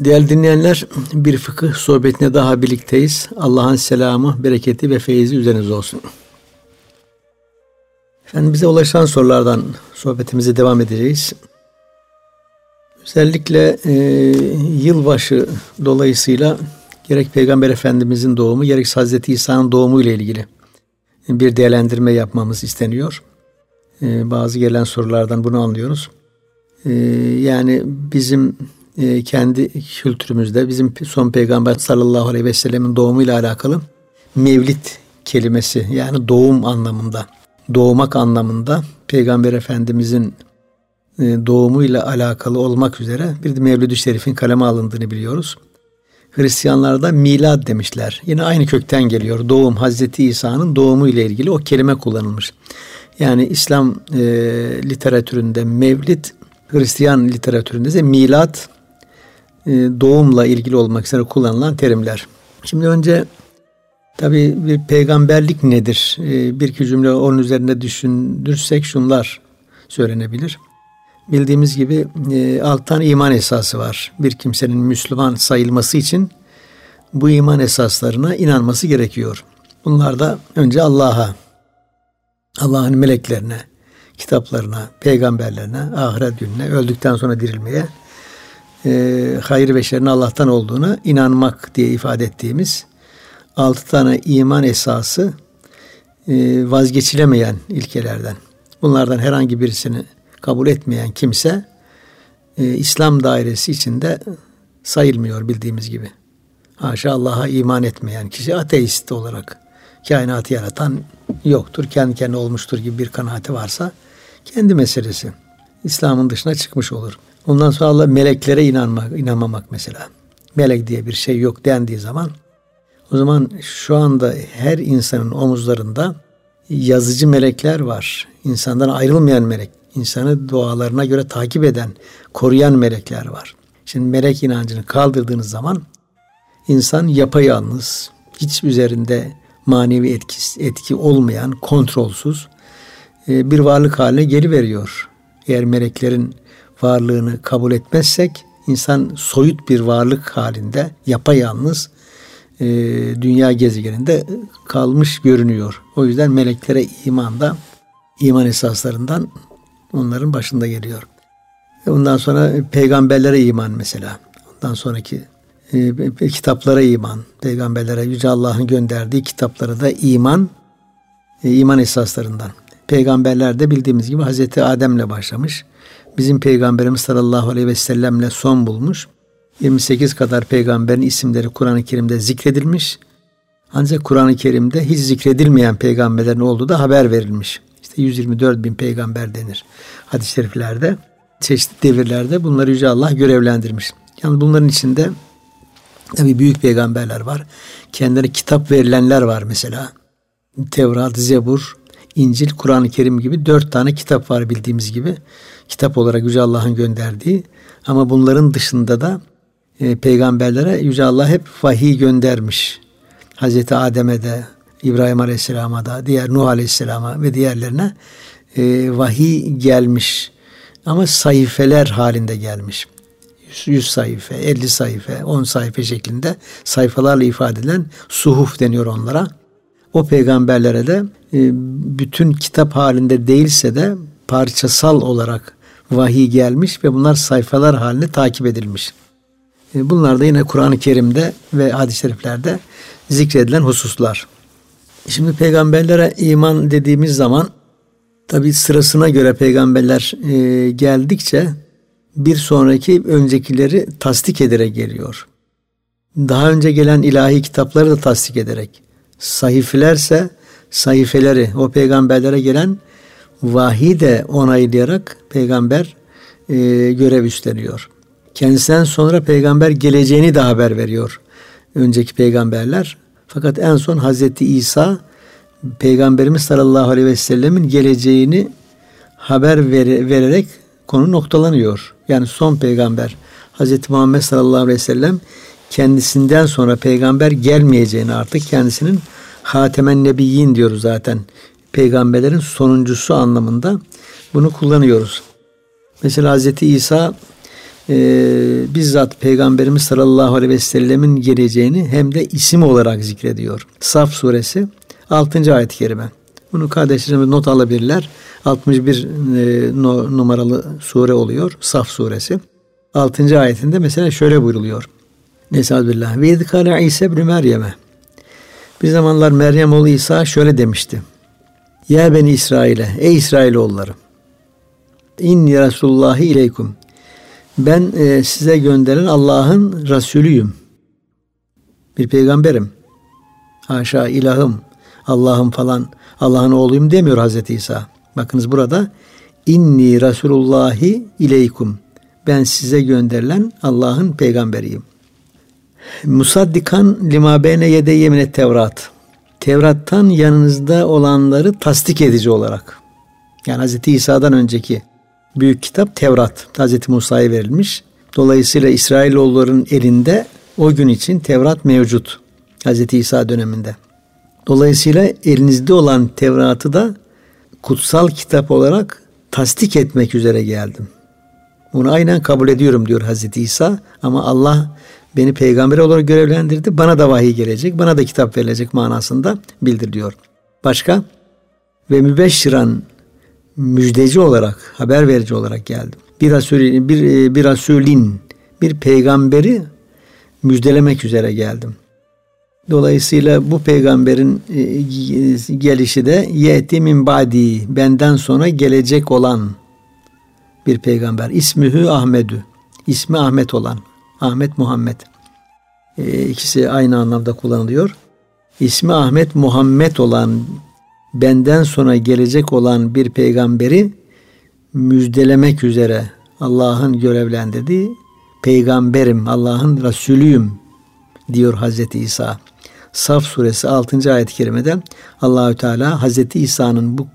Değerli dinleyenler, bir fıkıh sohbetine daha birlikteyiz. Allah'ın selamı, bereketi ve feyzi üzerinize olsun. Efendim bize ulaşan sorulardan sohbetimize devam edeceğiz. Özellikle e, yılbaşı dolayısıyla gerek Peygamber Efendimizin doğumu gerek Hazreti İsa'nın doğumu ile ilgili bir değerlendirme yapmamız isteniyor. E, bazı gelen sorulardan bunu anlıyoruz. E, yani bizim e, kendi kültürümüzde bizim son peygamber sallallahu aleyhi ve sellemin doğumuyla alakalı mevlid kelimesi yani doğum anlamında doğmak anlamında peygamber efendimizin e, doğumuyla alakalı olmak üzere bir de Mevlid-i Şerif'in kaleme alındığını biliyoruz. Hristiyanlarda milad demişler. Yine aynı kökten geliyor. Doğum Hazreti İsa'nın doğumu ile ilgili o kelime kullanılmış. Yani İslam e, literatüründe mevlid, Hristiyan literatüründe ise milad e, doğumla ilgili olmak üzere kullanılan terimler. Şimdi önce tabi bir peygamberlik nedir? E, bir iki cümle onun üzerinde düşünürsek şunlar söylenebilir. Bildiğimiz gibi e, alttan iman esası var. Bir kimsenin Müslüman sayılması için bu iman esaslarına inanması gerekiyor. Bunlar da önce Allah'a, Allah'ın meleklerine, kitaplarına, peygamberlerine, ahiret gününe, öldükten sonra dirilmeye, e, hayır ve şerrin Allah'tan olduğuna inanmak diye ifade ettiğimiz altı tane iman esası e, vazgeçilemeyen ilkelerden. Bunlardan herhangi birisini kabul etmeyen kimse e, İslam dairesi içinde sayılmıyor bildiğimiz gibi. Haşa Allah'a iman etmeyen kişi ateist olarak kainatı yaratan yoktur, kendi kendine olmuştur gibi bir kanaati varsa kendi meselesi. İslam'ın dışına çıkmış olur. Ondan sonra Allah meleklere inanmak, inanmamak mesela. Melek diye bir şey yok dendiği zaman o zaman şu anda her insanın omuzlarında yazıcı melekler var. İnsandan ayrılmayan melek, insanı dualarına göre takip eden, koruyan melekler var. Şimdi melek inancını kaldırdığınız zaman insan yapayalnız, hiç üzerinde manevi etkisi, etki olmayan, kontrolsüz e, bir varlık haline geliveriyor. Eğer meleklerin varlığını kabul etmezsek insan soyut bir varlık halinde yapayalnız e, dünya gezegeninde kalmış görünüyor. O yüzden meleklere iman da iman esaslarından onların başında geliyor. Ondan sonra peygamberlere iman mesela. Ondan sonraki e, kitaplara iman. Peygamberlere Yüce Allah'ın gönderdiği kitaplara da iman e, iman esaslarından. Peygamberler de bildiğimiz gibi Hazreti Adem'le başlamış. Bizim peygamberimiz sallallahu aleyhi ve sellemle son bulmuş. 28 kadar peygamberin isimleri Kur'an-ı Kerim'de zikredilmiş. Ancak Kur'an-ı Kerim'de hiç zikredilmeyen peygamberlerin olduğu da haber verilmiş. İşte 124 bin peygamber denir hadis-i şeriflerde. Çeşitli devirlerde bunları Yüce Allah görevlendirmiş. Yani bunların içinde tabi büyük peygamberler var. Kendilerine kitap verilenler var mesela. Tevrat, Zebur, İncil, Kur'an-ı Kerim gibi dört tane kitap var bildiğimiz gibi. Kitap olarak Yüce Allah'ın gönderdiği. Ama bunların dışında da e, peygamberlere Yüce Allah hep vahiy göndermiş. Hazreti Adem'e de, İbrahim Aleyhisselam'a da, diğer Nuh Aleyhisselam'a ve diğerlerine e, vahiy gelmiş. Ama sayfeler halinde gelmiş. 100 sayfa, 50 sayfa, 10 sayfa şeklinde sayfalarla ifade edilen suhuf deniyor onlara. O peygamberlere de e, bütün kitap halinde değilse de parçasal olarak vahiy gelmiş ve bunlar sayfalar halinde takip edilmiş. E, bunlar da yine Kur'an-ı Kerim'de ve hadis-i şeriflerde zikredilen hususlar. Şimdi peygamberlere iman dediğimiz zaman tabi sırasına göre peygamberler e, geldikçe bir sonraki öncekileri tasdik ederek geliyor. Daha önce gelen ilahi kitapları da tasdik ederek. Sahifelerse sayfeleri o peygamberlere gelen vahiy de onaylayarak peygamber e, görev üstleniyor. Kendisinden sonra peygamber geleceğini de haber veriyor. Önceki peygamberler. Fakat en son Hazreti İsa Peygamberimiz sallallahu aleyhi ve sellemin geleceğini haber ver, vererek konu noktalanıyor. Yani son peygamber Hazreti Muhammed sallallahu aleyhi ve sellem kendisinden sonra peygamber gelmeyeceğini artık kendisinin Hatemen Nebiyyin diyoruz zaten. Peygamberlerin sonuncusu anlamında bunu kullanıyoruz. Mesela Hazreti İsa e, bizzat Peygamberimiz sallallahu aleyhi ve sellemin geleceğini hem de isim olarak zikrediyor. Saf suresi 6. ayet-i kerime. Bunu kardeşlerimiz not alabilirler. 61 e, no, numaralı sure oluyor. Saf suresi. 6. ayetinde mesela şöyle buyruluyor. Nesabbillah. Ve idkâle İsa ibn Meryem'e. Bir zamanlar Meryem oğlu İsa şöyle demişti. Ya beni İsrail'e, ey İsrailoğulları. İnni Resulullahi ileykum. Ben e, size gönderen Allah'ın Resulüyüm. Bir peygamberim. Haşa ilahım, Allah'ım falan, Allah'ın oğluyum demiyor Hazreti İsa. Bakınız burada inni Resulullahi ileykum. Ben size gönderilen Allah'ın peygamberiyim. Musaddikan lima beyne yedeyye mine Tevrat. Tevrat'tan yanınızda olanları tasdik edici olarak. Yani Hz. İsa'dan önceki büyük kitap Tevrat. Hz. Musa'ya verilmiş. Dolayısıyla İsrailoğulların elinde o gün için Tevrat mevcut. Hz. İsa döneminde. Dolayısıyla elinizde olan Tevrat'ı da kutsal kitap olarak tasdik etmek üzere geldim. Bunu aynen kabul ediyorum diyor Hazreti İsa ama Allah beni peygamber olarak görevlendirdi. Bana da vahiy gelecek, bana da kitap verilecek manasında bildiriliyor. Başka? Ve mübeşşiran müjdeci olarak, haber verici olarak geldim. Bir rasulin, bir, bir rasulin, bir peygamberi müjdelemek üzere geldim. Dolayısıyla bu peygamberin e, gelişi de yeti min badi benden sonra gelecek olan bir peygamber. İsmühü Ahmedü. İsmi Ahmet olan. Ahmet Muhammed. E, ikisi aynı anlamda kullanılıyor. İsmi Ahmet Muhammed olan benden sonra gelecek olan bir peygamberi müjdelemek üzere Allah'ın görevlendirdiği peygamberim, Allah'ın Resulüyüm diyor Hazreti İsa. Saf suresi 6. ayet-i kerimede Allahü Teala Hazreti İsa'nın bu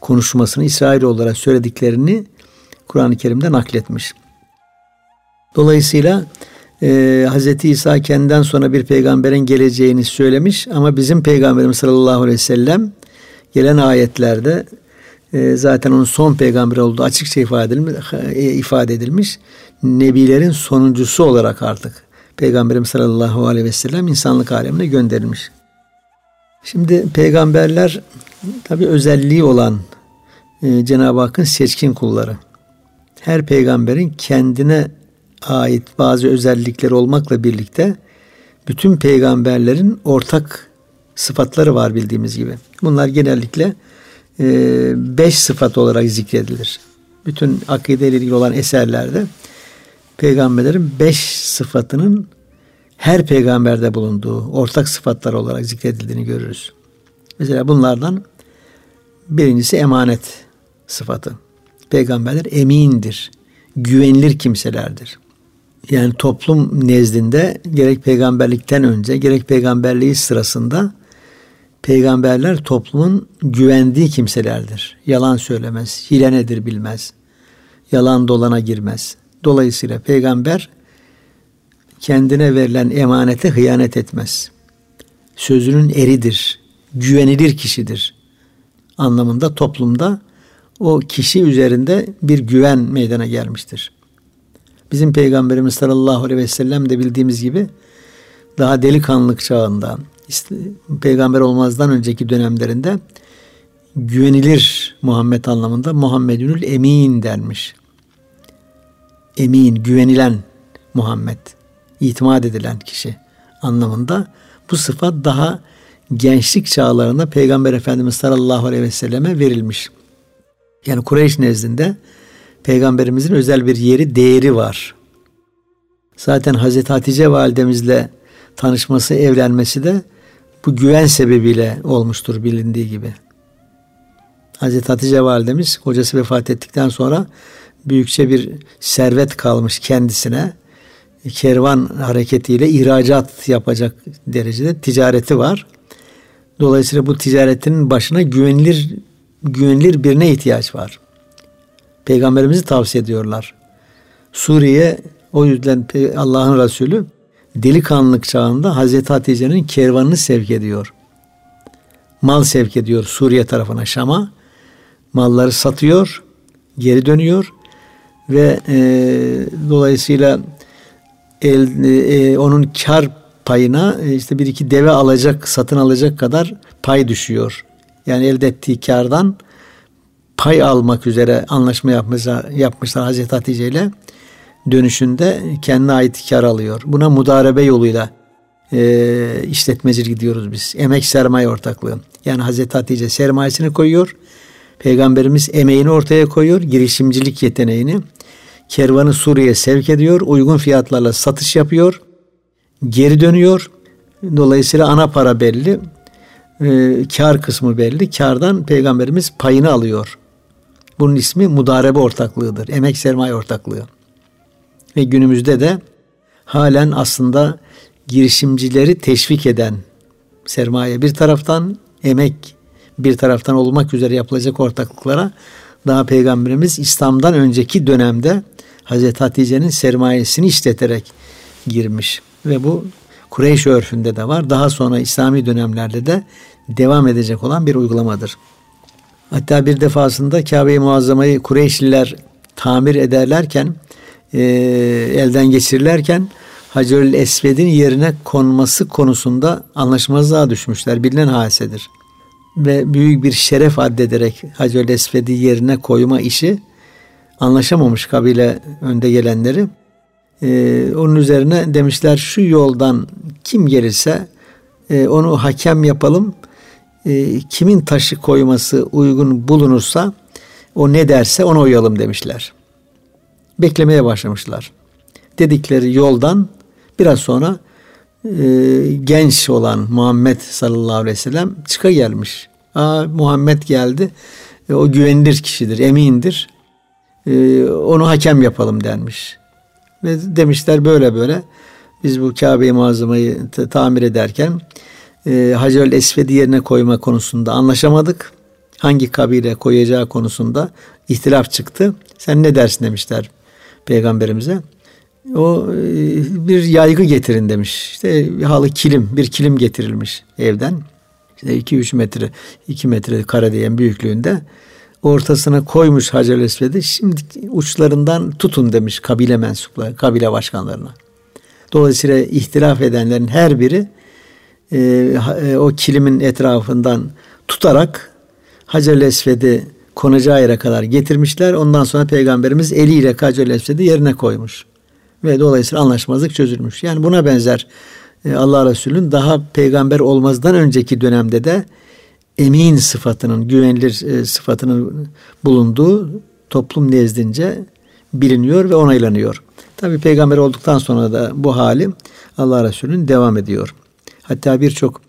konuşmasını İsrailoğullara söylediklerini Kur'an-ı Kerim'de nakletmiş. Dolayısıyla e, Hz. İsa kendinden sonra bir peygamberin geleceğini söylemiş ama bizim peygamberimiz sallallahu aleyhi ve sellem gelen ayetlerde e, zaten onun son peygamber olduğu açıkça ifade edilmiş, e, ifade edilmiş. Nebilerin sonuncusu olarak artık Peygamberimiz sallallahu aleyhi ve sellem insanlık alemine gönderilmiş. Şimdi peygamberler tabi özelliği olan e, Cenab-ı Hakk'ın seçkin kulları. Her peygamberin kendine ait bazı özellikleri olmakla birlikte bütün peygamberlerin ortak sıfatları var bildiğimiz gibi. Bunlar genellikle e, beş sıfat olarak zikredilir. Bütün akide ilgili olan eserlerde peygamberlerin beş sıfatının her peygamberde bulunduğu ortak sıfatlar olarak zikredildiğini görürüz. Mesela bunlardan birincisi emanet sıfatı. Peygamberler emindir, güvenilir kimselerdir. Yani toplum nezdinde gerek peygamberlikten önce gerek peygamberliği sırasında peygamberler toplumun güvendiği kimselerdir. Yalan söylemez, hile nedir bilmez, yalan dolana girmez. Dolayısıyla peygamber kendine verilen emanete hıyanet etmez. Sözünün eridir, güvenilir kişidir anlamında toplumda o kişi üzerinde bir güven meydana gelmiştir. Bizim Peygamberimiz sallallahu aleyhi ve sellem de bildiğimiz gibi daha delikanlılık çağında, peygamber olmazdan önceki dönemlerinde güvenilir Muhammed anlamında Muhammedünül Emin denmiş emin, güvenilen Muhammed, itimat edilen kişi anlamında bu sıfat daha gençlik çağlarında Peygamber Efendimiz sallallahu aleyhi ve selleme verilmiş. Yani Kureyş nezdinde Peygamberimizin özel bir yeri, değeri var. Zaten Hazreti Hatice validemizle tanışması, evlenmesi de bu güven sebebiyle olmuştur bilindiği gibi. Hazreti Hatice validemiz kocası vefat ettikten sonra büyükçe bir servet kalmış kendisine. Kervan hareketiyle ihracat yapacak derecede ticareti var. Dolayısıyla bu ticaretin başına güvenilir güvenilir birine ihtiyaç var. Peygamberimizi tavsiye ediyorlar. Suriye o yüzden Allah'ın Resulü delikanlılık çağında Hazreti Hatice'nin kervanını sevk ediyor. Mal sevk ediyor Suriye tarafına Şam'a. Malları satıyor, geri dönüyor ve e, dolayısıyla el, e, onun kar payına e, işte bir iki deve alacak, satın alacak kadar pay düşüyor. Yani elde ettiği kardan pay almak üzere anlaşma yapmışlar, yapmışlar Hazreti Hatice ile dönüşünde kendine ait kar alıyor. Buna mudarebe yoluyla e, işletmecilik gidiyoruz biz. Emek sermaye ortaklığı. Yani Hazreti Hatice sermayesini koyuyor. Peygamberimiz emeğini ortaya koyuyor. Girişimcilik yeteneğini. Kervanı Suriye'ye sevk ediyor. Uygun fiyatlarla satış yapıyor. Geri dönüyor. Dolayısıyla ana para belli. E, kar kısmı belli. Kardan peygamberimiz payını alıyor. Bunun ismi mudarebe ortaklığıdır. Emek sermaye ortaklığı. Ve günümüzde de halen aslında girişimcileri teşvik eden sermaye bir taraftan emek bir taraftan olmak üzere yapılacak ortaklıklara daha Peygamberimiz İslam'dan önceki dönemde Hazreti Hatice'nin sermayesini işleterek girmiş. Ve bu Kureyş örfünde de var. Daha sonra İslami dönemlerde de devam edecek olan bir uygulamadır. Hatta bir defasında Kabe-i Muazzama'yı Kureyşliler tamir ederlerken, e, elden geçirirlerken Hacerül Esved'in yerine konması konusunda anlaşmazlığa düşmüşler. Bilinen hadisedir. Ve büyük bir şeref addederek Hacerül Esved'i yerine koyma işi anlaşamamış kabile önde gelenleri. Ee, onun üzerine demişler şu yoldan kim gelirse e, onu hakem yapalım. E, kimin taşı koyması uygun bulunursa o ne derse ona uyalım demişler. Beklemeye başlamışlar. Dedikleri yoldan Biraz sonra e, genç olan Muhammed sallallahu aleyhi ve sellem çıka gelmiş. Aa, Muhammed geldi. E, o güvenilir kişidir, emindir. E, onu hakem yapalım denmiş. Ve demişler böyle böyle. Biz bu Kabe-i Muazzama'yı tamir ederken e, Hacer Esved'i yerine koyma konusunda anlaşamadık. Hangi kabile koyacağı konusunda ihtilaf çıktı. Sen ne dersin demişler peygamberimize. O e, bir yaygı getirin demiş. İşte halı kilim, bir kilim getirilmiş evden. İşte 2-3 metre, 2 metre kare diyen büyüklüğünde. Ortasına koymuş Hacer Esved'i. Şimdi uçlarından tutun demiş kabile mensupları, kabile başkanlarına. Dolayısıyla ihtilaf edenlerin her biri e, e, o kilimin etrafından tutarak Hacer Esved'i konacağı yere kadar getirmişler. Ondan sonra Peygamberimiz eliyle Hacer Esved'i yerine koymuş ve dolayısıyla anlaşmazlık çözülmüş. Yani buna benzer e, Allah Resulü'nün daha peygamber olmazdan önceki dönemde de emin sıfatının, güvenilir e, sıfatının bulunduğu toplum nezdince biliniyor ve onaylanıyor. Tabi peygamber olduktan sonra da bu hali Allah Resulü'nün devam ediyor. Hatta birçok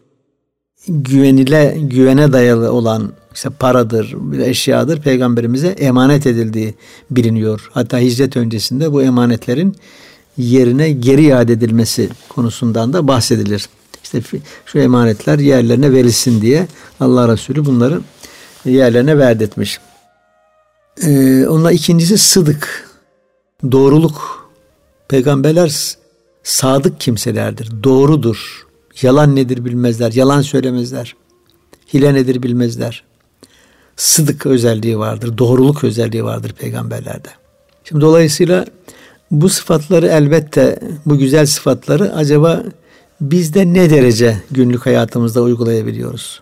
güvenile, güvene dayalı olan işte paradır, eşyadır peygamberimize emanet edildiği biliniyor. Hatta hicret öncesinde bu emanetlerin yerine geri iade edilmesi konusundan da bahsedilir. İşte şu emanetler yerlerine verilsin diye Allah Resulü bunları yerlerine verdetmiş. Ee, onunla ikincisi sıdık, doğruluk. Peygamberler sadık kimselerdir, doğrudur. Yalan nedir bilmezler, yalan söylemezler. Hile nedir bilmezler. Sıdık özelliği vardır, doğruluk özelliği vardır peygamberlerde. Şimdi dolayısıyla bu sıfatları elbette bu güzel sıfatları acaba biz de ne derece günlük hayatımızda uygulayabiliyoruz?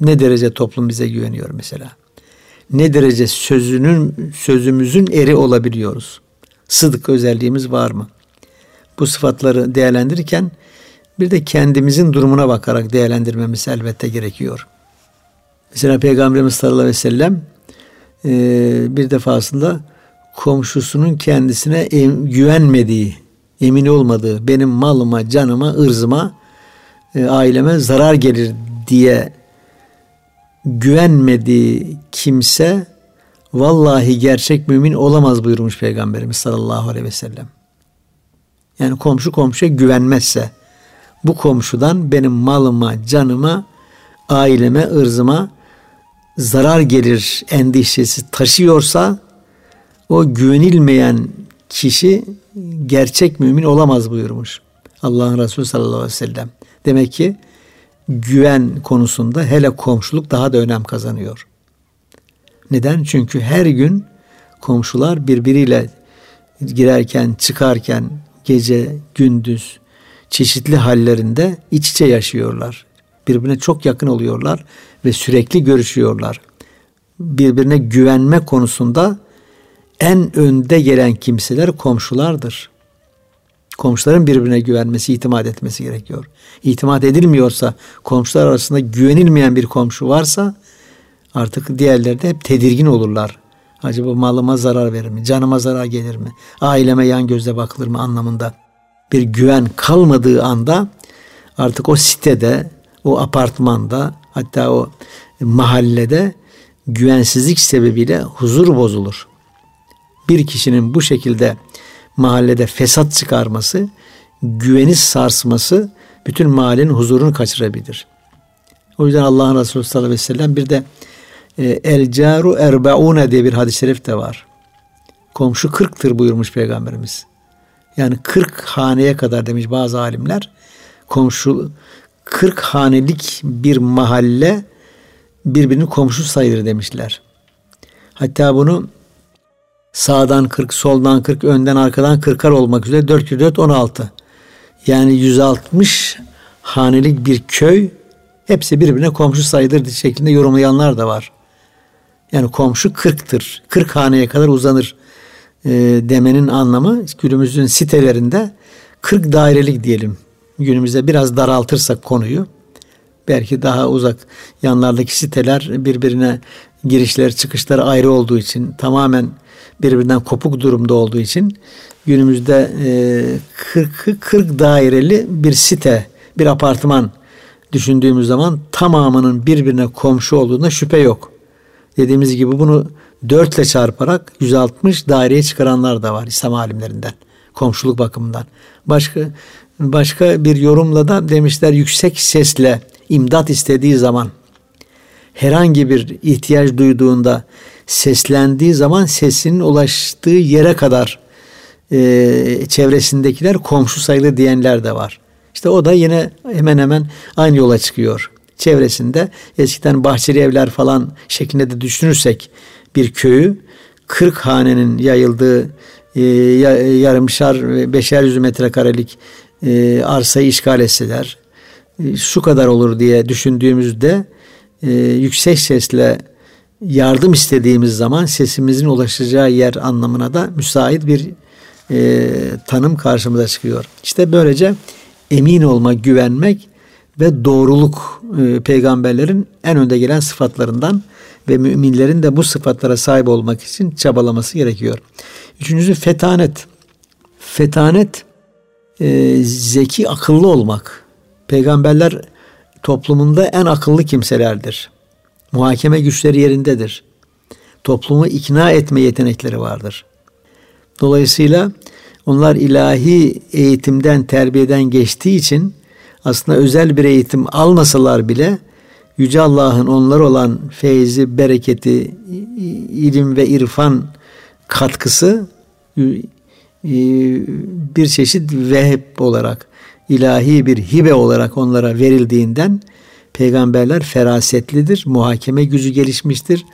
Ne derece toplum bize güveniyor mesela? Ne derece sözünün sözümüzün eri olabiliyoruz? Sıdık özelliğimiz var mı? Bu sıfatları değerlendirirken bir de kendimizin durumuna bakarak değerlendirmemiz elbette gerekiyor. Mesela Peygamberimiz sallallahu aleyhi ve sellem bir defasında komşusunun kendisine güvenmediği, emin olmadığı, benim malıma, canıma, ırzıma, e, aileme zarar gelir diye güvenmediği kimse vallahi gerçek mümin olamaz buyurmuş Peygamberimiz sallallahu aleyhi ve sellem. Yani komşu komşuya güvenmezse bu komşudan benim malıma, canıma, aileme, ırzıma zarar gelir endişesi taşıyorsa o güvenilmeyen kişi gerçek mümin olamaz buyurmuş. Allah'ın Resulü sallallahu aleyhi ve sellem. Demek ki güven konusunda hele komşuluk daha da önem kazanıyor. Neden? Çünkü her gün komşular birbiriyle girerken, çıkarken, gece, gündüz, çeşitli hallerinde iç içe yaşıyorlar. Birbirine çok yakın oluyorlar ve sürekli görüşüyorlar. Birbirine güvenme konusunda en önde gelen kimseler komşulardır. Komşuların birbirine güvenmesi, itimat etmesi gerekiyor. İtimat edilmiyorsa, komşular arasında güvenilmeyen bir komşu varsa artık diğerleri de hep tedirgin olurlar. Acaba malıma zarar verir mi? Canıma zarar gelir mi? Aileme yan gözle bakılır mı anlamında bir güven kalmadığı anda artık o sitede, o apartmanda hatta o mahallede güvensizlik sebebiyle huzur bozulur. Bir kişinin bu şekilde mahallede fesat çıkarması, güveni sarsması bütün mahallenin huzurunu kaçırabilir. O yüzden Allah'ın Resulü sallallahu aleyhi ve sellem bir de e, el caru erbeune diye bir hadis-i şerif de var. Komşu kırktır buyurmuş Peygamberimiz. Yani 40 haneye kadar demiş bazı alimler. Komşu 40 hanelik bir mahalle birbirinin komşu sayılır demişler. Hatta bunu sağdan 40, soldan 40, önden arkadan 40'ar olmak üzere 4 4 16. Yani 160 hanelik bir köy hepsi birbirine komşu sayılır şeklinde yorumlayanlar da var. Yani komşu 40'tır. 40 haneye kadar uzanır e, demenin anlamı günümüzün sitelerinde 40 dairelik diyelim. Günümüzde biraz daraltırsak konuyu belki daha uzak yanlardaki siteler birbirine girişler çıkışlar ayrı olduğu için tamamen birbirinden kopuk durumda olduğu için günümüzde e, 40 40 daireli bir site, bir apartman düşündüğümüz zaman tamamının birbirine komşu olduğuna şüphe yok. Dediğimiz gibi bunu 4 ile çarparak 160 daireye çıkaranlar da var İslam alimlerinden. Komşuluk bakımından. Başka başka bir yorumla da demişler yüksek sesle imdat istediği zaman herhangi bir ihtiyaç duyduğunda seslendiği zaman sesinin ulaştığı yere kadar e, çevresindekiler komşu sayılı diyenler de var. İşte o da yine hemen hemen aynı yola çıkıyor. Çevresinde eskiden bahçeli evler falan şeklinde de düşünürsek bir köyü 40 hanenin yayıldığı e, yarımşar beşer yüz metrekarelik e, arsayı işgal etseler e, şu kadar olur diye düşündüğümüzde e, yüksek sesle yardım istediğimiz zaman sesimizin ulaşacağı yer anlamına da müsait bir e, tanım karşımıza çıkıyor. İşte böylece emin olmak, güvenmek ve doğruluk e, peygamberlerin en önde gelen sıfatlarından ve müminlerin de bu sıfatlara sahip olmak için çabalaması gerekiyor. Üçüncüsü fetanet. Fetanet e, zeki, akıllı olmak. Peygamberler toplumunda en akıllı kimselerdir. Muhakeme güçleri yerindedir. Toplumu ikna etme yetenekleri vardır. Dolayısıyla onlar ilahi eğitimden, terbiyeden geçtiği için aslında özel bir eğitim almasalar bile Yüce Allah'ın onlar olan feyzi, bereketi, ilim ve irfan katkısı e, bir çeşit vehb olarak, ilahi bir hibe olarak onlara verildiğinden peygamberler ferasetlidir, muhakeme gücü gelişmiştir,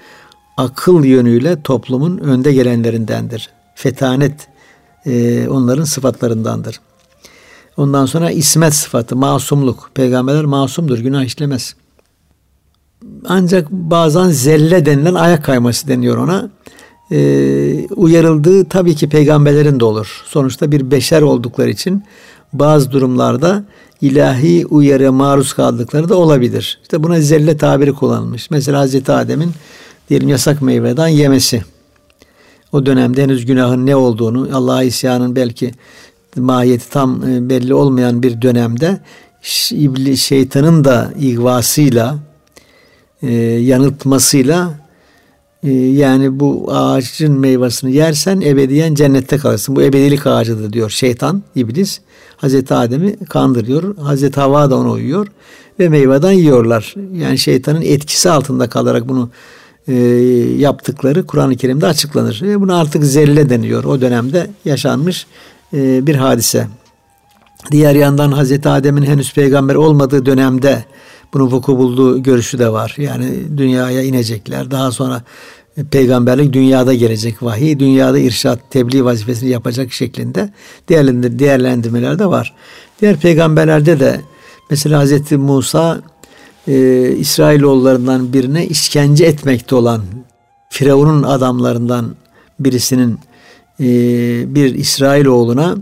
akıl yönüyle toplumun önde gelenlerindendir. Fetanet e, onların sıfatlarındandır. Ondan sonra ismet sıfatı, masumluk. Peygamberler masumdur, günah işlemez. Ancak bazen zelle denilen ayak kayması deniyor ona. Ee, uyarıldığı tabii ki peygamberlerin de olur. Sonuçta bir beşer oldukları için bazı durumlarda ilahi uyarıya maruz kaldıkları da olabilir. İşte buna zelle tabiri kullanılmış. Mesela Hazreti Adem'in diyelim yasak meyveden yemesi. O dönemde henüz günahın ne olduğunu, Allah'a isyanın belki mahiyeti tam e, belli olmayan bir dönemde şeytanın da ihvasıyla e, yanıltmasıyla e, yani bu ağacın meyvasını yersen ebediyen cennette kalırsın. Bu ebedilik ağacıdır diyor şeytan, iblis. Hazreti Adem'i kandırıyor. Hazreti Havva da ona uyuyor. Ve meyveden yiyorlar. Yani şeytanın etkisi altında kalarak bunu e, yaptıkları Kur'an-ı Kerim'de açıklanır. Ve buna artık zelle deniyor. O dönemde yaşanmış e, bir hadise. Diğer yandan Hazreti Adem'in henüz peygamber olmadığı dönemde bunun vuku bulduğu görüşü de var. Yani dünyaya inecekler. Daha sonra peygamberlik dünyada gelecek vahiy, dünyada irşat, tebliğ vazifesini yapacak şeklinde değerlendir değerlendirmeler de var. Diğer peygamberlerde de mesela Hz. Musa e, İsrailoğullarından birine işkence etmekte olan Firavun'un adamlarından birisinin e, bir İsrailoğluna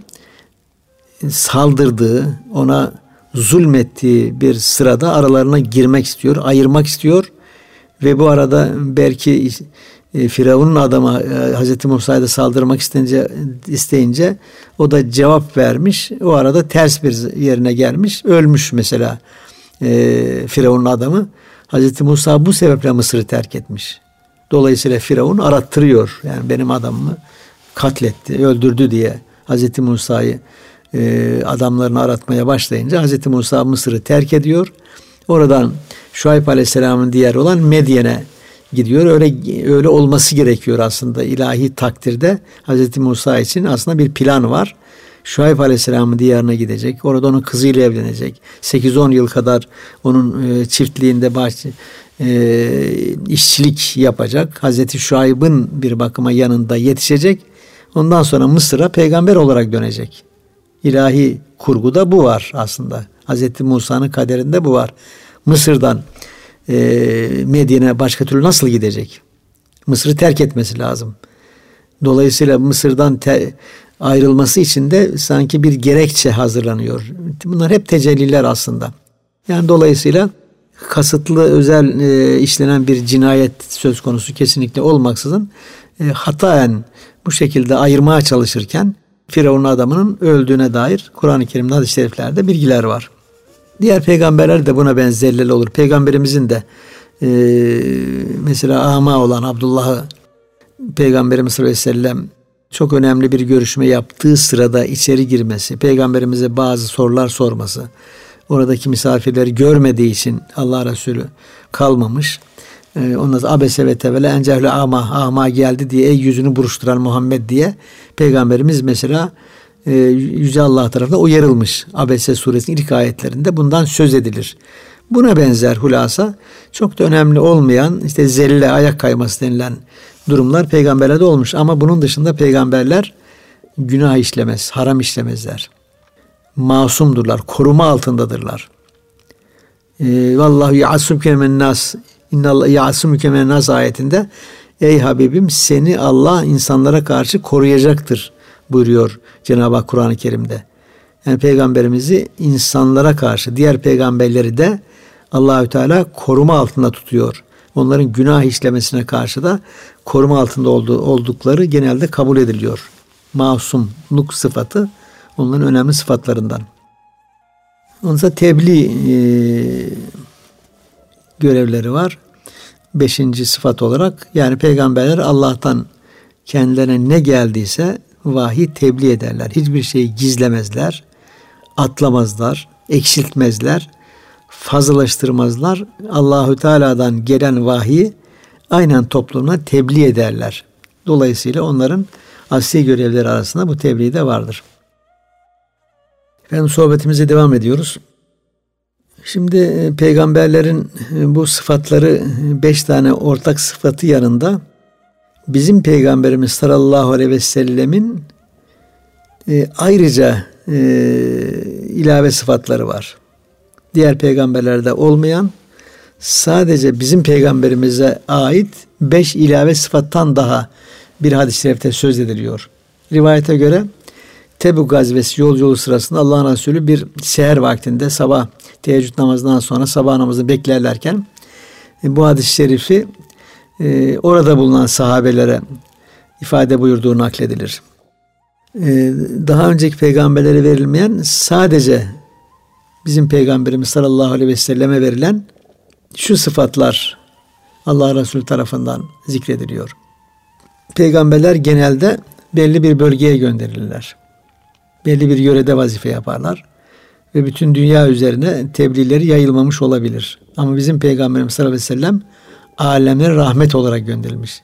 saldırdığı, ona zulmettiği bir sırada aralarına girmek istiyor, ayırmak istiyor ve bu arada belki e, Firavun'un adama e, Hazreti Musa'ya da saldırmak isteyince, isteyince o da cevap vermiş. O arada ters bir yerine gelmiş. Ölmüş mesela e, Firavun'un adamı. Hazreti Musa bu sebeple Mısır'ı terk etmiş. Dolayısıyla Firavun arattırıyor. Yani benim adamımı katletti, öldürdü diye Hazreti Musa'yı e, adamlarını aratmaya başlayınca Hazreti Musa Mısır'ı terk ediyor. Oradan Şuayb Aleyhisselam'ın diğer olan Medyen'e gidiyor. Öyle öyle olması gerekiyor aslında ilahi takdirde. Hazreti Musa için aslında bir plan var. Şuayb Aleyhisselam'ın diyarına gidecek. Orada onun kızıyla evlenecek. 8-10 yıl kadar onun e, çiftliğinde bahçe, e, işçilik yapacak. Hazreti Şuayb'ın bir bakıma yanında yetişecek. Ondan sonra Mısır'a peygamber olarak dönecek. İlahi kurguda bu var aslında. Hazreti Musa'nın kaderinde bu var. Mısır'dan e, Medine başka türlü nasıl gidecek? Mısır'ı terk etmesi lazım. Dolayısıyla Mısır'dan ayrılması için de sanki bir gerekçe hazırlanıyor. Bunlar hep tecelliler aslında. Yani dolayısıyla kasıtlı özel e, işlenen bir cinayet söz konusu kesinlikle olmaksızın e, hataen bu şekilde ayırmaya çalışırken Firavun adamının öldüğüne dair Kur'an-ı Kerim'de hadis-i şeriflerde bilgiler var. Diğer peygamberler de buna benzerleri olur. Peygamberimizin de e, mesela ama olan Abdullah'ı Peygamberimiz sallallahu aleyhi ve sellem çok önemli bir görüşme yaptığı sırada içeri girmesi, peygamberimize bazı sorular sorması, oradaki misafirleri görmediği için Allah Resulü kalmamış. Ee, ondan sonra abese ve tevele encehle ama ama geldi diye ey yüzünü buruşturan Muhammed diye peygamberimiz mesela e, Yüce Allah tarafından uyarılmış. Abese suresinin ilk ayetlerinde bundan söz edilir. Buna benzer hulasa çok da önemli olmayan işte zelle ayak kayması denilen durumlar peygamberlerde olmuş. Ama bunun dışında peygamberler günah işlemez, haram işlemezler. Masumdurlar, koruma altındadırlar. E, Vallahu ya'asumke men nas İnnallah ya'asumke men nas ayetinde Ey Habibim seni Allah insanlara karşı koruyacaktır buyuruyor Cenab-ı Hak Kur'an-ı Kerim'de. Yani peygamberimizi insanlara karşı diğer peygamberleri de Allahü Teala koruma altında tutuyor. Onların günah işlemesine karşı da koruma altında olduğu, oldukları genelde kabul ediliyor. Masumluk sıfatı onların önemli sıfatlarından. Ondan tebliğ e, görevleri var. Beşinci sıfat olarak yani peygamberler Allah'tan kendilerine ne geldiyse vahiy tebliğ ederler. Hiçbir şeyi gizlemezler, atlamazlar, eksiltmezler, fazlalaştırmazlar. Allahü Teala'dan gelen vahiy aynen toplumuna tebliğ ederler. Dolayısıyla onların asli görevleri arasında bu tebliğ de vardır. Efendim sohbetimize devam ediyoruz. Şimdi e, peygamberlerin e, bu sıfatları e, beş tane ortak sıfatı yanında bizim peygamberimiz sallallahu aleyhi ve sellemin ayrıca ilave sıfatları var. Diğer peygamberlerde olmayan sadece bizim peygamberimize ait beş ilave sıfattan daha bir hadis-i şerifte söz ediliyor. Rivayete göre Tebük gazvesi yolculuğu sırasında Allah'ın Resulü bir seher vaktinde sabah teheccüd namazından sonra sabah namazını beklerlerken e, bu hadis-i şerifi e, orada bulunan sahabelere ifade buyurduğu nakledilir. E, daha önceki peygamberlere verilmeyen sadece bizim peygamberimiz sallallahu aleyhi ve selleme verilen şu sıfatlar Allah Resulü tarafından zikrediliyor. Peygamberler genelde belli bir bölgeye gönderilirler. Belli bir yörede vazife yaparlar ve bütün dünya üzerine tebliğleri yayılmamış olabilir. Ama bizim Peygamberimiz sallallahu aleyhi ve sellem alemlere rahmet olarak gönderilmiş.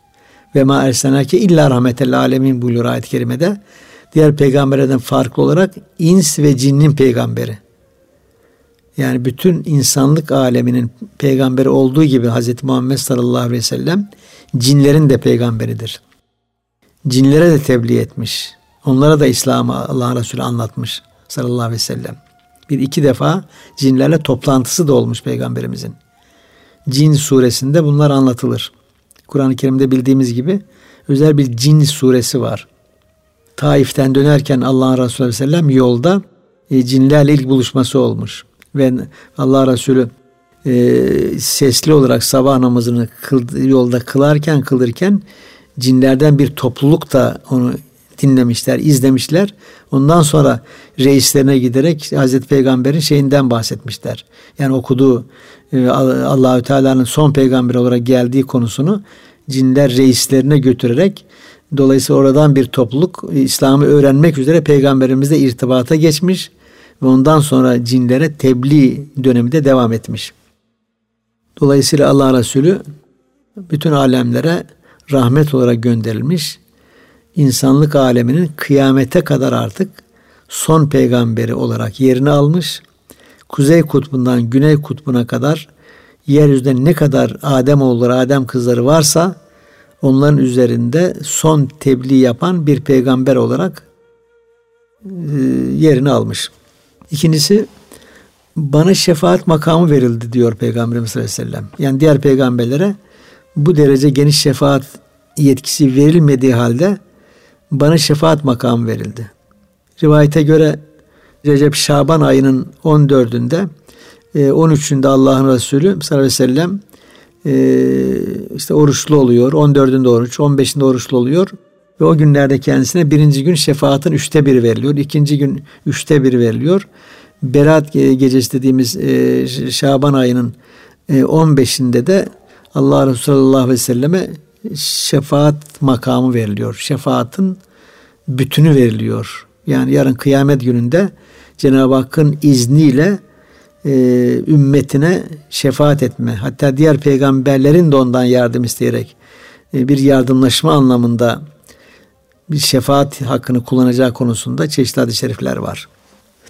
Ve ma ersenake illa rahmetel alemin buyuruyor ayet-i kerimede. Diğer peygamberlerden farklı olarak ins ve cinnin peygamberi. Yani bütün insanlık aleminin peygamberi olduğu gibi Hz. Muhammed sallallahu aleyhi ve sellem cinlerin de peygamberidir. Cinlere de tebliğ etmiş. Onlara da İslam'ı Allah Resulü anlatmış sallallahu aleyhi ve sellem. Bir iki defa cinlerle toplantısı da olmuş peygamberimizin. Cin suresinde bunlar anlatılır. Kur'an-ı Kerim'de bildiğimiz gibi özel bir cin suresi var. Taif'ten dönerken Allah'ın Resulü sellem yolda e, cinlerle ilk buluşması olmuş. Ve Allah Resulü e, sesli olarak sabah namazını kıl, yolda kılarken kılırken cinlerden bir topluluk da onu dinlemişler, izlemişler. Ondan sonra reislerine giderek Hazreti Peygamber'in şeyinden bahsetmişler. Yani okuduğu e, Allahü Teala'nın son peygamber olarak geldiği konusunu cinler reislerine götürerek dolayısıyla oradan bir topluluk İslam'ı öğrenmek üzere peygamberimizle irtibata geçmiş ve ondan sonra cinlere tebliğ dönemi de devam etmiş. Dolayısıyla Allah Resulü bütün alemlere rahmet olarak gönderilmiş. İnsanlık aleminin kıyamete kadar artık son peygamberi olarak yerini almış. Kuzey kutbundan güney kutbuna kadar yeryüzünde ne kadar Adem oğulları, Adem kızları varsa onların üzerinde son tebliğ yapan bir peygamber olarak e, yerini almış. İkincisi bana şefaat makamı verildi diyor Peygamberimiz sallallahu aleyhi ve sellem. Yani diğer peygamberlere bu derece geniş şefaat yetkisi verilmediği halde bana şefaat makamı verildi. Rivayete göre Recep Şaban ayının 14'ünde 13'ünde e, Allah'ın Resulü sallallahu aleyhi ve sellem e, işte oruçlu oluyor. 14'ünde oruç, 15'inde oruçlu oluyor. Ve o günlerde kendisine birinci gün şefaatin üçte biri veriliyor. ikinci gün üçte biri veriliyor. Berat gecesi dediğimiz e, Şaban ayının 15'inde de Allah Resulü sallallahu aleyhi ve selleme şefaat makamı veriliyor. Şefaatin bütünü veriliyor. Yani yarın kıyamet gününde Cenab-ı Hakk'ın izniyle e, ümmetine şefaat etme. Hatta diğer peygamberlerin de ondan yardım isteyerek e, bir yardımlaşma anlamında bir şefaat hakkını kullanacağı konusunda çeşitli hadis-i şerifler var.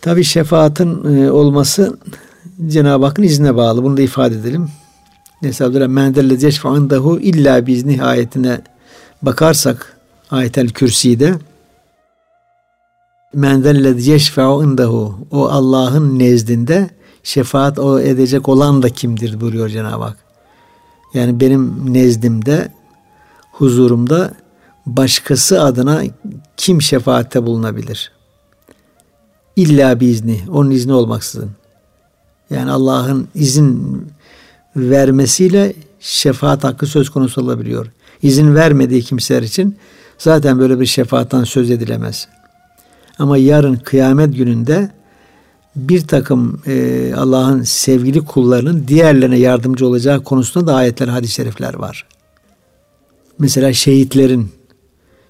Tabi şefaatin e, olması Cenab-ı Hakk'ın iznine bağlı. Bunu da ifade edelim. Mesela mendelle ceşfa'ındahu illa biz nihayetine bakarsak ayetel kürside mendelle ceşfa'ındahu o Allah'ın nezdinde şefaat o edecek olan da kimdir buyuruyor Cenab-ı Hak. Yani benim nezdimde huzurumda başkası adına kim şefaatte bulunabilir? İlla bir izni, onun izni olmaksızın. Yani Allah'ın izin vermesiyle şefaat hakkı söz konusu olabiliyor. İzin vermediği kimseler için zaten böyle bir şefaattan söz edilemez. Ama yarın kıyamet gününde bir takım e, Allah'ın sevgili kullarının diğerlerine yardımcı olacağı konusunda da ayetler, hadis-i şerifler var. Mesela şehitlerin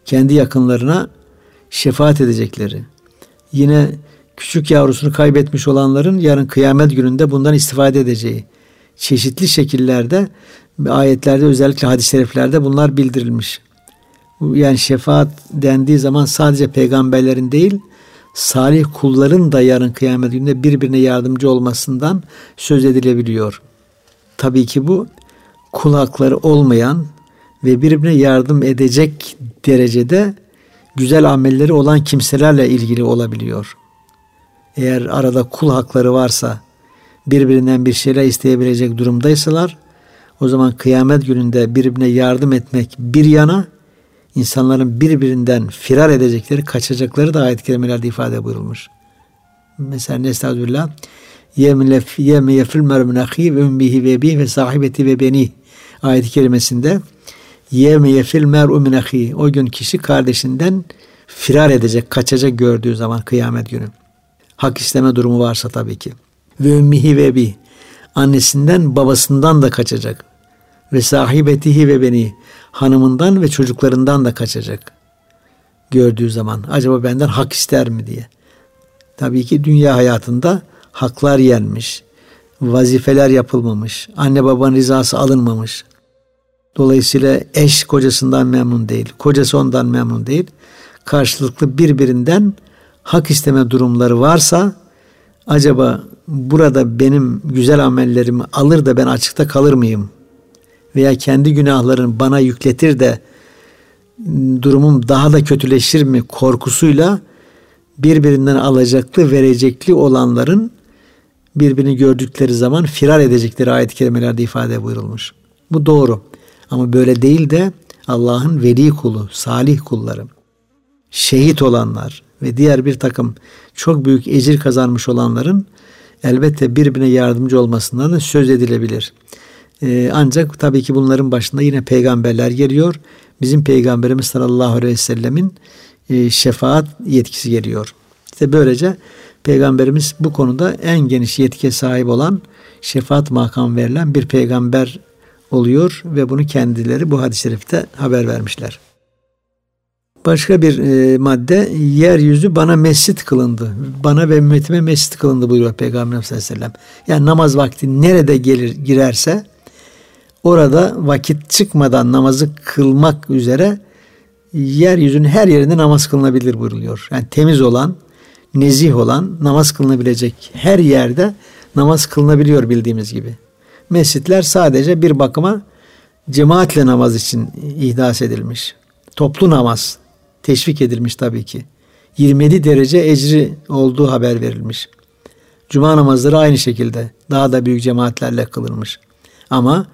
kendi yakınlarına şefaat edecekleri. Yine küçük yavrusunu kaybetmiş olanların yarın kıyamet gününde bundan istifade edeceği çeşitli şekillerde ayetlerde özellikle hadis-i şeriflerde bunlar bildirilmiş. Yani şefaat dendiği zaman sadece peygamberlerin değil salih kulların da yarın kıyamet gününde birbirine yardımcı olmasından söz edilebiliyor. Tabii ki bu kul hakları olmayan ve birbirine yardım edecek derecede güzel amelleri olan kimselerle ilgili olabiliyor. Eğer arada kul hakları varsa birbirinden bir şeyler isteyebilecek durumdaysalar o zaman kıyamet gününde birbirine yardım etmek bir yana insanların birbirinden firar edecekleri, kaçacakları da ayet-i kerimelerde ifade buyurulmuş. Mesela Nestağfirullah yeme yefil mermin ahi ve ümmihi ve bi ve beni ayet-i kerimesinde yeme yefil mer'u min o gün kişi kardeşinden firar edecek, kaçacak gördüğü zaman kıyamet günü. Hak isteme durumu varsa tabii ki. Ve ümmihi ve bi annesinden babasından da kaçacak. Ve sahibetihi ve beni hanımından ve çocuklarından da kaçacak. Gördüğü zaman acaba benden hak ister mi diye. Tabii ki dünya hayatında haklar yenmiş, vazifeler yapılmamış, anne babanın rızası alınmamış. Dolayısıyla eş kocasından memnun değil, kocası ondan memnun değil. Karşılıklı birbirinden hak isteme durumları varsa acaba burada benim güzel amellerimi alır da ben açıkta kalır mıyım? Veya kendi günahlarını bana yükletir de durumum daha da kötüleşir mi korkusuyla birbirinden alacaklı verecekli olanların birbirini gördükleri zaman firar edecekleri ayet-i kerimelerde ifade buyurulmuş. Bu doğru. Ama böyle değil de Allah'ın veli kulu, salih kulları, şehit olanlar ve diğer bir takım çok büyük ecir kazanmış olanların elbette birbirine yardımcı olmasından da söz edilebilir. Ee, ancak tabii ki bunların başında yine peygamberler geliyor. Bizim peygamberimiz sallallahu aleyhi ve sellemin e, şefaat yetkisi geliyor. İşte böylece peygamberimiz bu konuda en geniş yetkiye sahip olan şefaat makam verilen bir peygamber oluyor ve bunu kendileri bu hadis-i şerifte haber vermişler. Başka bir e, madde yeryüzü bana mescit kılındı. Bana ve ümmetime mescit kılındı buyuruyor Peygamber sallallahu aleyhi ve sellem. Yani namaz vakti nerede gelir girerse orada vakit çıkmadan namazı kılmak üzere yeryüzünün her yerinde namaz kılınabilir buyuruluyor. Yani temiz olan, nezih olan, namaz kılınabilecek her yerde namaz kılınabiliyor bildiğimiz gibi. Mescitler sadece bir bakıma cemaatle namaz için ihdas edilmiş. Toplu namaz teşvik edilmiş tabii ki. 27 derece ecri olduğu haber verilmiş. Cuma namazları aynı şekilde daha da büyük cemaatlerle kılınmış. Ama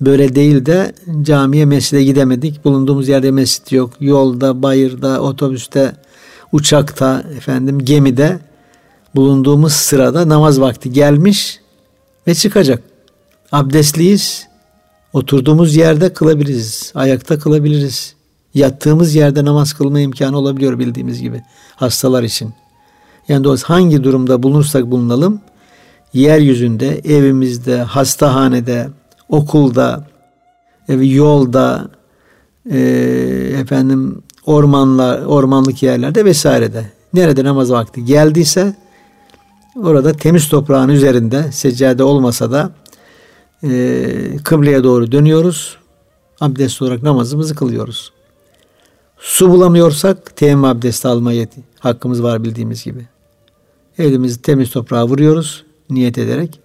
böyle değil de camiye mescide gidemedik. Bulunduğumuz yerde mescit yok. Yolda, bayırda, otobüste, uçakta, efendim gemide bulunduğumuz sırada namaz vakti gelmiş ve çıkacak. Abdestliyiz. Oturduğumuz yerde kılabiliriz. Ayakta kılabiliriz. Yattığımız yerde namaz kılma imkanı olabiliyor bildiğimiz gibi hastalar için. Yani dolayısıyla hangi durumda bulunursak bulunalım yeryüzünde, evimizde, hastahanede, okulda, yolda, e, efendim ormanlar, ormanlık yerlerde vesairede nerede namaz vakti geldiyse orada temiz toprağın üzerinde seccade olmasa da e, kıbleye doğru dönüyoruz. Abdest olarak namazımızı kılıyoruz. Su bulamıyorsak teyemmüm abdesti almaya hakkımız var bildiğimiz gibi. Elimizi temiz toprağa vuruyoruz niyet ederek.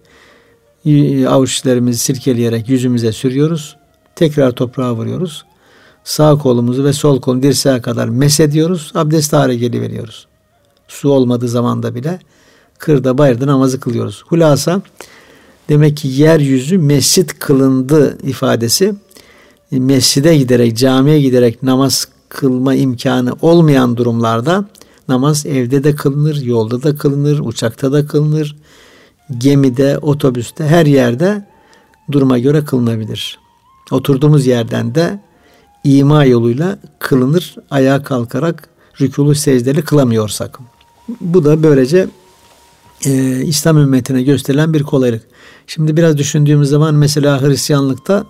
Avuçlarımızı sirkeleyerek yüzümüze sürüyoruz. Tekrar toprağa vuruyoruz. Sağ kolumuzu ve sol kolunu dirseğe kadar mesediyoruz. Abdest hareketi veriyoruz. Su olmadığı zamanda bile kırda bayırda namazı kılıyoruz. Hulasa demek ki yeryüzü mescit kılındı ifadesi mescide giderek camiye giderek namaz kılma imkanı olmayan durumlarda namaz evde de kılınır, yolda da kılınır, uçakta da kılınır, gemide, otobüste her yerde duruma göre kılınabilir. Oturduğumuz yerden de ima yoluyla kılınır ayağa kalkarak rükûlu secdeli kılamıyorsak. Bu da böylece e, İslam ümmetine gösterilen bir kolaylık. Şimdi biraz düşündüğümüz zaman mesela Hristiyanlıkta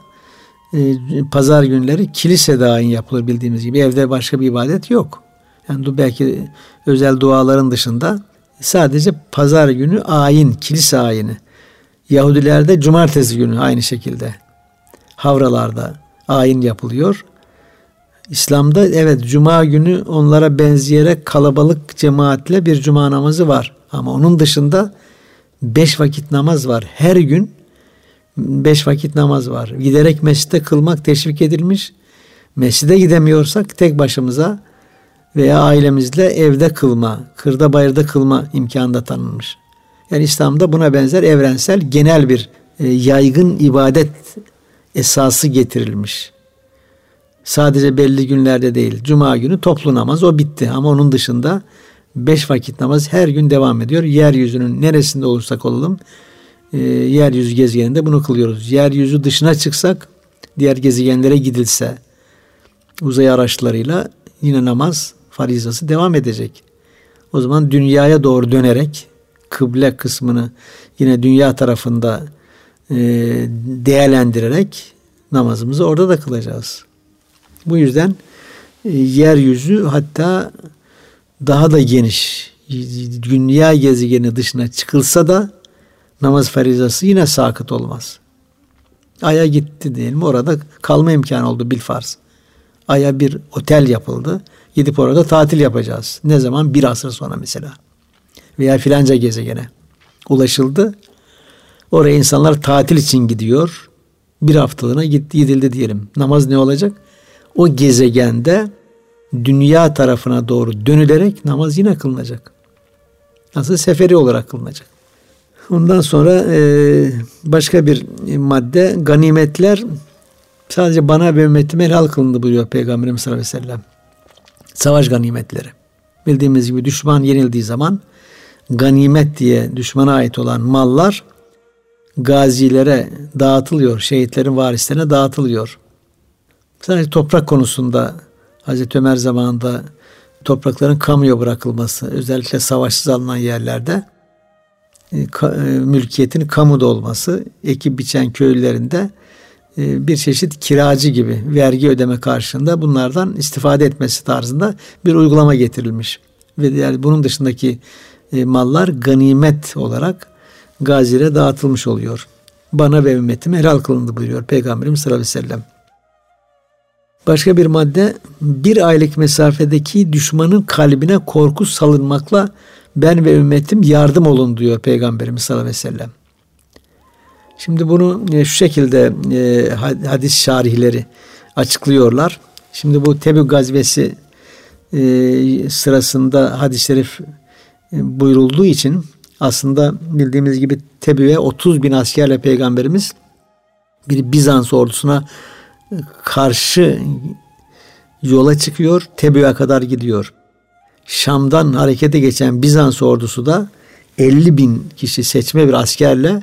pazar günleri kilise ayin yapılır bildiğimiz gibi. Evde başka bir ibadet yok. Yani belki özel duaların dışında sadece pazar günü ayin, kilise ayini. Yahudilerde cumartesi günü aynı şekilde. Havralarda ayin yapılıyor. İslam'da evet cuma günü onlara benzeyerek kalabalık cemaatle bir cuma namazı var. Ama onun dışında beş vakit namaz var. Her gün beş vakit namaz var. Giderek mescide kılmak teşvik edilmiş. Mescide gidemiyorsak tek başımıza veya ailemizle evde kılma, kırda bayırda kılma imkanı da tanınmış. Yani İslam'da buna benzer evrensel genel bir e, yaygın ibadet esası getirilmiş. Sadece belli günlerde değil. Cuma günü toplu namaz o bitti ama onun dışında beş vakit namaz her gün devam ediyor. Yeryüzünün neresinde olursak olalım e, yeryüzü gezegeninde bunu kılıyoruz. Yeryüzü dışına çıksak diğer gezegenlere gidilse uzay araçlarıyla yine namaz farizası devam edecek. O zaman dünyaya doğru dönerek kıble kısmını yine dünya tarafında e, değerlendirerek namazımızı orada da kılacağız. Bu yüzden e, yeryüzü hatta daha da geniş dünya gezegeni dışına çıkılsa da namaz farizası yine sakıt olmaz. Ay'a gitti diyelim orada kalma imkanı oldu bil farz. Ay'a bir otel yapıldı. Gidip orada tatil yapacağız. Ne zaman? Bir asır sonra mesela. Veya filanca gezegene. ulaşıldı. Oraya insanlar tatil için gidiyor. Bir haftalığına gitti gidildi diyelim. Namaz ne olacak? O gezegende dünya tarafına doğru dönülerek namaz yine kılınacak. Nasıl seferi olarak kılınacak. Ondan sonra e, başka bir madde ganimetler sadece bana ve ümmetime helal kılındı buyuruyor Peygamberimiz sallallahu aleyhi ve sellem. Savaş ganimetleri. Bildiğimiz gibi düşman yenildiği zaman ganimet diye düşmana ait olan mallar gazilere dağıtılıyor. Şehitlerin varislerine dağıtılıyor. Sadece toprak konusunda Hazreti Ömer zamanında toprakların kamuya bırakılması, özellikle savaşsız alınan yerlerde mülkiyetin kamuda olması, ekip biçen köylülerinde e, bir çeşit kiracı gibi vergi ödeme karşılığında bunlardan istifade etmesi tarzında bir uygulama getirilmiş. Ve yani bunun dışındaki mallar ganimet olarak gazire dağıtılmış oluyor. Bana ve ümmetime helal kılındı buyuruyor Peygamberimiz sallallahu aleyhi ve sellem. Başka bir madde bir aylık mesafedeki düşmanın kalbine korku salınmakla ben ve ümmetim yardım olun diyor Peygamberimiz sallallahu aleyhi ve sellem. Şimdi bunu e, şu şekilde e, hadis şarihleri açıklıyorlar. Şimdi bu Tebük gazvesi e, sırasında hadis-i şerif buyurulduğu için aslında bildiğimiz gibi Tebük'e 30 bin askerle Peygamberimiz bir Bizans ordusuna karşı yola çıkıyor. Tebük'e kadar gidiyor. Şam'dan harekete geçen Bizans ordusu da 50 bin kişi seçme bir askerle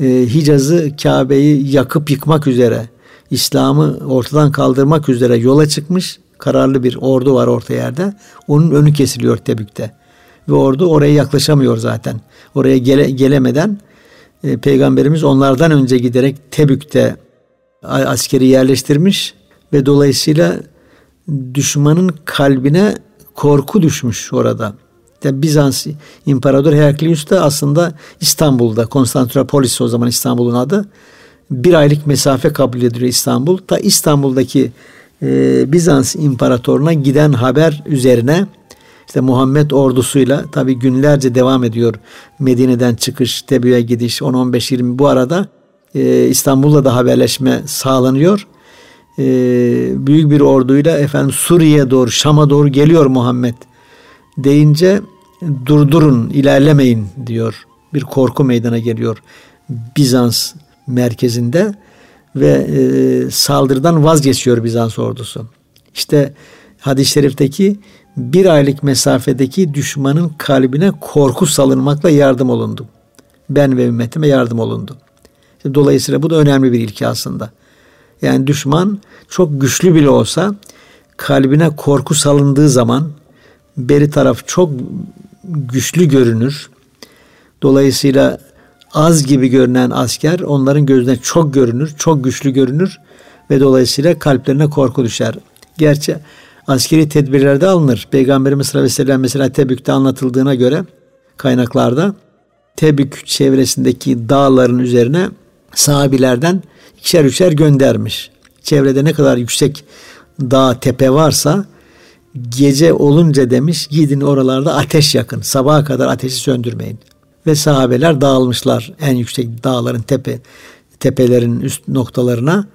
e, Hicaz'ı Kabe'yi yakıp yıkmak üzere İslam'ı ortadan kaldırmak üzere yola çıkmış. Kararlı bir ordu var orta yerde. Onun önü kesiliyor Tebük'te. Ve ordu oraya yaklaşamıyor zaten. Oraya gele, gelemeden e, Peygamberimiz onlardan önce giderek Tebük'te askeri yerleştirmiş ve dolayısıyla düşmanın kalbine korku düşmüş orada. Yani Bizans İmparator Heraklius da aslında İstanbul'da, Konstantinopolis o zaman İstanbul'un adı. Bir aylık mesafe kabul ediliyor İstanbul. Ta İstanbul'daki e, Bizans İmparatoruna giden haber üzerine işte Muhammed ordusuyla tabi günlerce devam ediyor. Medine'den çıkış, Tebü'ye gidiş 10-15-20 bu arada e, İstanbul'la da haberleşme sağlanıyor. E, büyük bir orduyla efendim Suriye'ye doğru, Şam'a doğru geliyor Muhammed deyince durdurun, ilerlemeyin diyor. Bir korku meydana geliyor Bizans merkezinde ve e, saldırıdan vazgeçiyor Bizans ordusu. İşte hadis-i şerifteki bir aylık mesafedeki düşmanın kalbine korku salınmakla yardım olundu. Ben ve ümmetime yardım olundu. Dolayısıyla bu da önemli bir ilke aslında. Yani düşman çok güçlü bile olsa kalbine korku salındığı zaman beri taraf çok güçlü görünür. Dolayısıyla az gibi görünen asker onların gözüne çok görünür, çok güçlü görünür ve dolayısıyla kalplerine korku düşer. Gerçi askeri tedbirlerde alınır. Peygamberimiz sallallahu mesela Tebük'te anlatıldığına göre kaynaklarda Tebük çevresindeki dağların üzerine sahabilerden ikişer üçer göndermiş. Çevrede ne kadar yüksek dağ tepe varsa gece olunca demiş gidin oralarda ateş yakın. Sabaha kadar ateşi söndürmeyin. Ve sahabeler dağılmışlar en yüksek dağların tepe tepelerin üst noktalarına.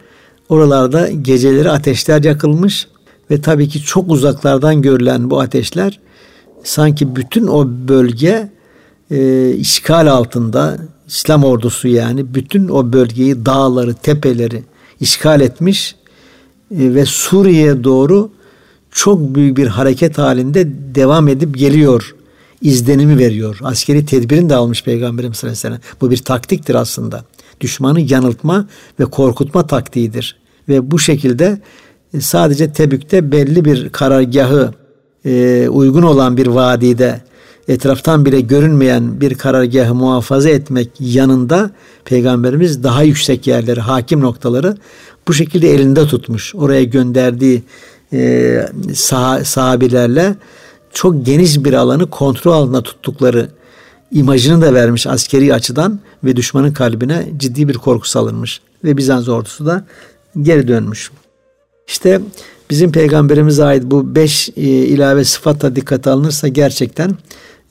Oralarda geceleri ateşler yakılmış ve tabii ki çok uzaklardan görülen bu ateşler sanki bütün o bölge e, işgal altında İslam ordusu yani bütün o bölgeyi, dağları, tepeleri işgal etmiş e, ve Suriye'ye doğru çok büyük bir hareket halinde devam edip geliyor izlenimi veriyor. Askeri tedbirini de almış Peygamberimiz sallallahu aleyhi ve sellem. Bu bir taktiktir aslında. Düşmanı yanıltma ve korkutma taktiğidir. Ve bu şekilde e, sadece Tebük'te belli bir karargahı e, uygun olan bir vadide etraftan bile görünmeyen bir karargahı muhafaza etmek yanında peygamberimiz daha yüksek yerleri, hakim noktaları bu şekilde elinde tutmuş. Oraya gönderdiği e, sah- sahabilerle çok geniş bir alanı kontrol altında tuttukları imajını da vermiş askeri açıdan ve düşmanın kalbine ciddi bir korku salınmış. Ve Bizans ordusu da geri dönmüş. İşte bizim peygamberimize ait bu beş e, ilave sıfatla dikkate alınırsa gerçekten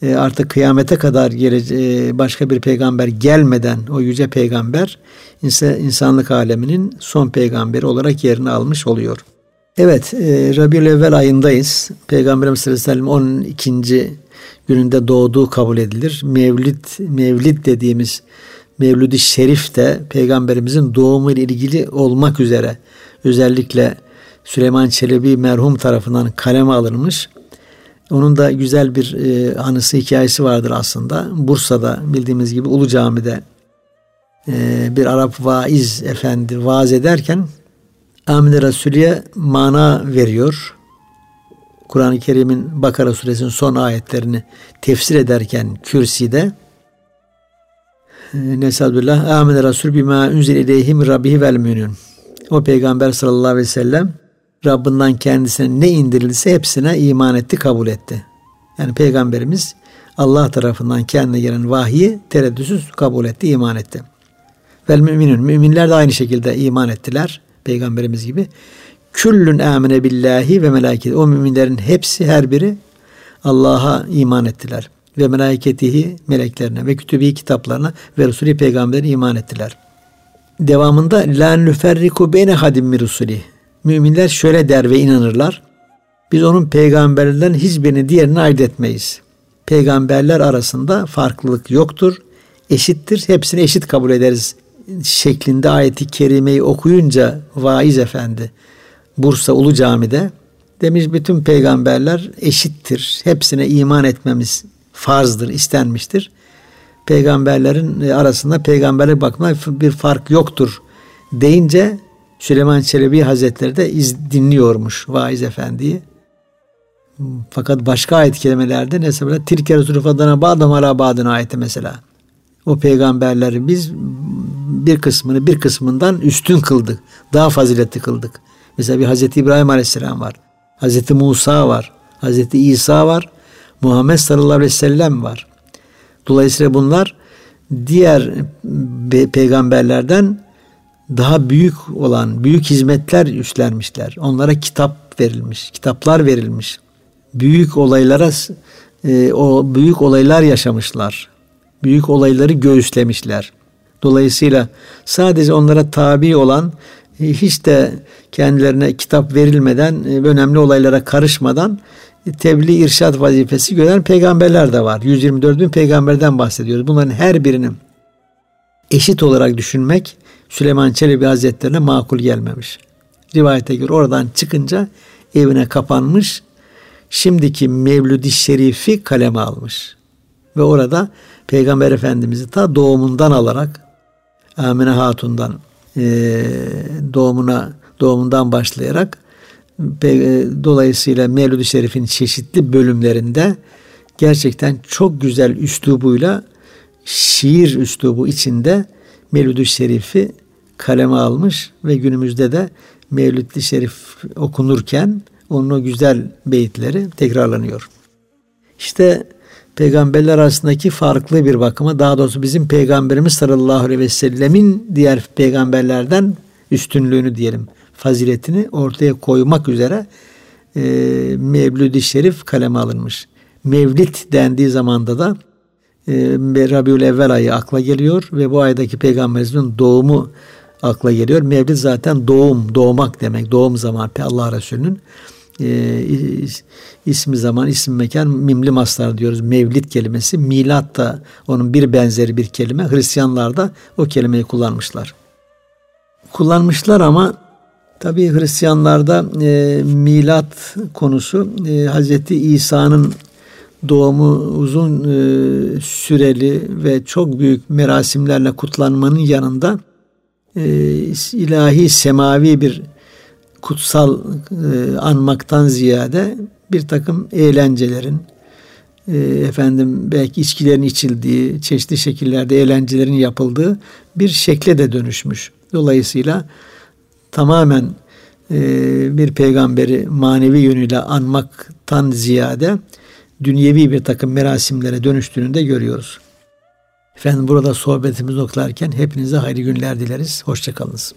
e, artık kıyamete kadar gelece, başka bir peygamber gelmeden o yüce peygamber insanlık aleminin son peygamberi olarak yerini almış oluyor. Evet, e, Rabiül Evvel ayındayız. Peygamberimiz sallallahu aleyhi ve sellem 12. gününde doğduğu kabul edilir. Mevlid, Mevlid dediğimiz Mevlid-i Şerif de peygamberimizin doğumu ile ilgili olmak üzere özellikle Süleyman Çelebi merhum tarafından kaleme alınmış. Onun da güzel bir e, anısı hikayesi vardır aslında. Bursa'da bildiğimiz gibi Ulu Cami'de e, bir Arap vaiz efendi vaaz ederken Amine Resulü'ye mana veriyor. Kur'an-ı Kerim'in Bakara suresinin son ayetlerini tefsir ederken kürside e, Nesadullah Amine Resul bima unzil ileyhim rabbihi vel münün. O peygamber sallallahu aleyhi ve sellem Rabbinden kendisine ne indirilse hepsine iman etti, kabul etti. Yani peygamberimiz Allah tarafından kendine gelen vahyi tereddütsüz kabul etti, iman etti. Vel müminun. Müminler de aynı şekilde iman ettiler. Peygamberimiz gibi. Küllün amine billahi ve melaketi. O müminlerin hepsi her biri Allah'a iman ettiler. Ve meleketihi meleklerine ve kütübi kitaplarına ve Resulü peygamberine iman ettiler. Devamında la nüferriku beyne hadim mi Resulü. Müminler şöyle der ve inanırlar. Biz onun peygamberlerinden hiçbirini diğerine ayırt etmeyiz. Peygamberler arasında farklılık yoktur. Eşittir. Hepsini eşit kabul ederiz şeklinde ayeti kerimeyi okuyunca vaiz efendi Bursa Ulu Cami'de demiş bütün peygamberler eşittir. Hepsine iman etmemiz farzdır, istenmiştir. Peygamberlerin arasında peygamberlik bakımından bir fark yoktur deyince Süleyman Çelebi Hazretleri de iz dinliyormuş vaiz efendiyi. Fakat başka ayet kelimelerde mesela tilke Resulü fadana bağdam ala bağdın ayeti mesela. O peygamberleri biz bir kısmını bir kısmından üstün kıldık. Daha faziletli kıldık. Mesela bir Hazreti İbrahim Aleyhisselam var. Hazreti Musa var. Hazreti İsa var. Muhammed sallallahu aleyhi ve var. Dolayısıyla bunlar diğer peygamberlerden daha büyük olan büyük hizmetler üstlenmişler. Onlara kitap verilmiş, kitaplar verilmiş. Büyük olaylara e, o büyük olaylar yaşamışlar. Büyük olayları göğüslemişler. Dolayısıyla sadece onlara tabi olan e, hiç de kendilerine kitap verilmeden e, önemli olaylara karışmadan e, tebliğ irşat vazifesi gören peygamberler de var. 124 bin peygamberden bahsediyoruz. Bunların her birinin eşit olarak düşünmek Süleyman Çelebi Hazretlerine makul gelmemiş. Rivayete göre oradan çıkınca evine kapanmış. Şimdiki Mevlüd-i Şerif'i kaleme almış. Ve orada Peygamber Efendimiz'i ta doğumundan alarak Amine Hatun'dan e, doğumuna doğumundan başlayarak e, dolayısıyla Mevlid-i Şerif'in çeşitli bölümlerinde gerçekten çok güzel üslubuyla şiir üslubu içinde Mevlid-i Şerif'i kaleme almış ve günümüzde de Mevlid-i Şerif okunurken onun o güzel beyitleri tekrarlanıyor. İşte peygamberler arasındaki farklı bir bakıma daha doğrusu bizim peygamberimiz sallallahu aleyhi ve sellemin diğer peygamberlerden üstünlüğünü diyelim faziletini ortaya koymak üzere e, Mevlid-i Şerif kaleme alınmış. Mevlid dendiği zamanda da e, Rabiül Evvel ayı akla geliyor ve bu aydaki peygamberimizin doğumu akla geliyor. Mevlid zaten doğum, doğmak demek. Doğum zamanı Allah Resulü'nün e, ismi zaman, isim mekan mimli maslar diyoruz. Mevlid kelimesi. Milat da onun bir benzeri bir kelime. Hristiyanlar da o kelimeyi kullanmışlar. Kullanmışlar ama tabi Hristiyanlarda e, milat konusu e, Hz. İsa'nın doğumu uzun e, süreli ve çok büyük merasimlerle kutlanmanın yanında e, ilahi semavi bir kutsal e, anmaktan ziyade bir takım eğlencelerin e, efendim belki içkilerin içildiği, çeşitli şekillerde eğlencelerin yapıldığı bir şekle de dönüşmüş. Dolayısıyla tamamen e, bir peygamberi manevi yönüyle anmaktan ziyade dünyevi bir takım merasimlere dönüştüğünü de görüyoruz. Efendim burada sohbetimizi noktalarken hepinize hayırlı günler dileriz. Hoşçakalınız.